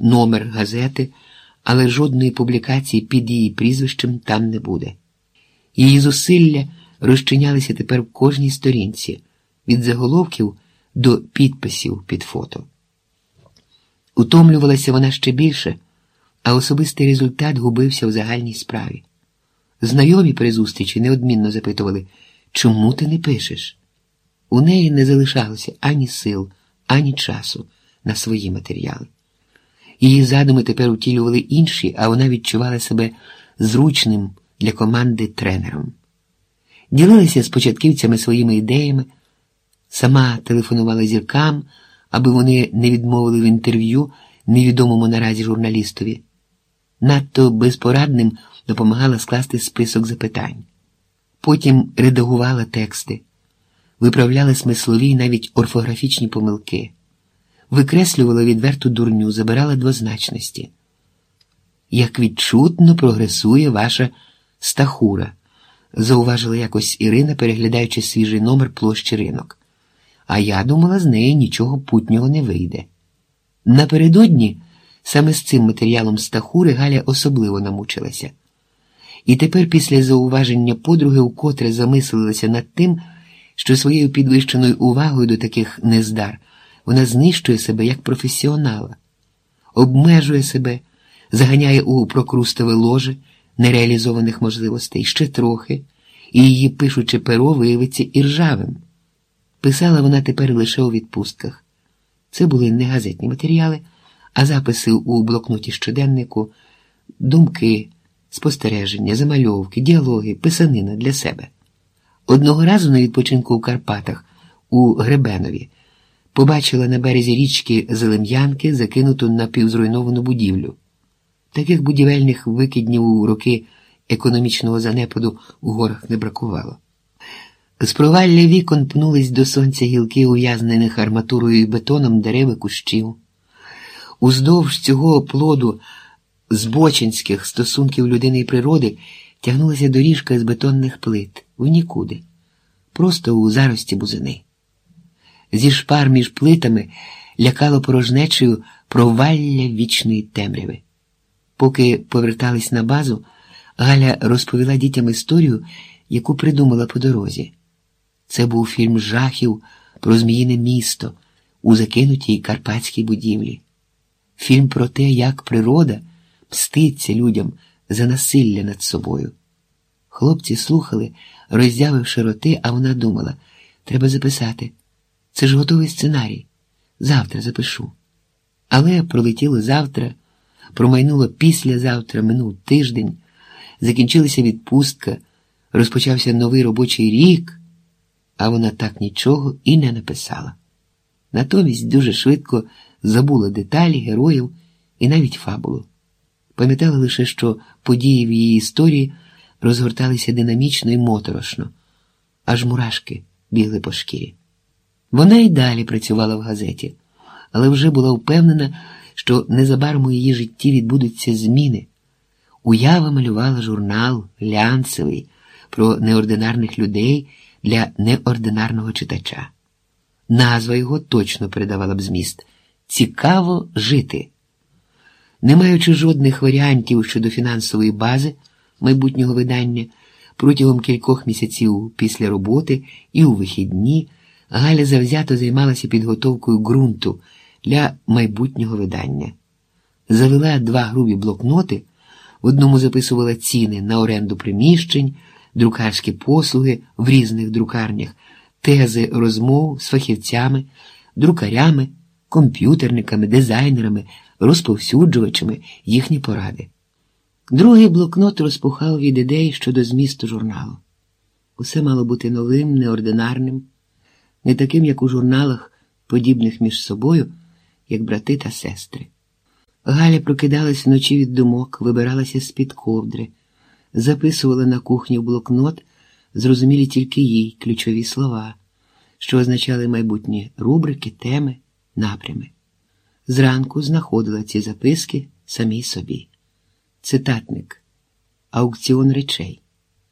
номер газети, але жодної публікації під її прізвищем там не буде. Її зусилля розчинялися тепер в кожній сторінці, від заголовків до підписів під фото. Утомлювалася вона ще більше, а особистий результат губився в загальній справі. Знайомі при зустрічі неодмінно запитували, чому ти не пишеш? У неї не залишалося ані сил, ані часу на свої матеріали. Її задуми тепер утілювали інші, а вона відчувала себе зручним для команди тренером. Ділилася з початківцями своїми ідеями, сама телефонувала зіркам, аби вони не відмовили в інтерв'ю невідомому наразі журналістові. Надто безпорадним допомагала скласти список запитань. Потім редагувала тексти, виправляла смислові і навіть орфографічні помилки, викреслювала відверту дурню, забирала двозначності. Як відчутно прогресує ваша стахура, зауважила якось Ірина, переглядаючи свіжий номер площі ринок. А я думала, з неї нічого путнього не вийде. Напередодні саме з цим матеріалом стахури Галя особливо намучилася. І тепер, після зауваження подруги, укотре замислилася над тим, що своєю підвищеною увагою до таких нездар вона знищує себе як професіонала, обмежує себе, заганяє у прокрустове ложе нереалізованих можливостей ще трохи, і її пишуче перо виявиться іржавим. Писала вона тепер лише у відпустках. Це були не газетні матеріали, а записи у блокноті щоденнику, думки, спостереження, замальовки, діалоги, писанина для себе. Одного разу на відпочинку у Карпатах у Гребенові побачила на березі річки Зелем'янки закинуту напівзруйновану будівлю. Таких будівельних викиднів у роки економічного занепаду у горах не бракувало. З провалля вікон пнулись до сонця гілки, ув'язнених арматурою і бетоном дереви кущів. Уздовж цього плоду збочинських стосунків людини і природи тягнулася доріжка з бетонних плит в нікуди, просто у зарості бузини. Зі шпар між плитами лякало порожнечею провалля вічної темряви. Поки повертались на базу, Галя розповіла дітям історію, яку придумала по дорозі. Це був фільм жахів про Зміїне місто у закинутій карпатській будівлі. Фільм про те, як природа мститься людям за насилля над собою. Хлопці слухали, роззявивши роти, а вона думала: треба записати. Це ж готовий сценарій. Завтра запишу. Але пролетіло завтра, промайнуло післязавтра, минув тиждень, закінчилася відпустка, розпочався новий робочий рік, а вона так нічого і не написала. Натомість дуже швидко забула деталі, героїв і навіть фабулу. Пам'ятала лише, що події в її історії розгорталися динамічно і моторошно, аж мурашки бігли по шкірі. Вона й далі працювала в газеті, але вже була впевнена, що незабаром у її житті відбудуться зміни. Уява малювала журнал глянцевий про неординарних людей для неординарного читача. Назва його точно передавала б зміст Цікаво жити. Не маючи жодних варіантів щодо фінансової бази майбутнього видання, протягом кількох місяців після роботи і у вихідні Галя завзято займалася підготовкою ґрунту для майбутнього видання. Завела два грубі блокноти, в одному записувала ціни на оренду приміщень, друкарські послуги в різних друкарнях, тези розмов з фахівцями, друкарями, комп'ютерниками, дизайнерами, розповсюджувачами їхні поради. Другий блокнот розпухав від ідей щодо змісту журналу. Усе мало бути новим, неординарним, не таким, як у журналах, подібних між собою, як брати та сестри. Галя прокидалась вночі від думок, вибиралася з-під ковдри, записувала на кухні в блокнот, зрозумілі тільки їй ключові слова, що означали майбутні рубрики, теми, напрями. Зранку знаходила ці записки самій собі. Цитатник, аукціон речей.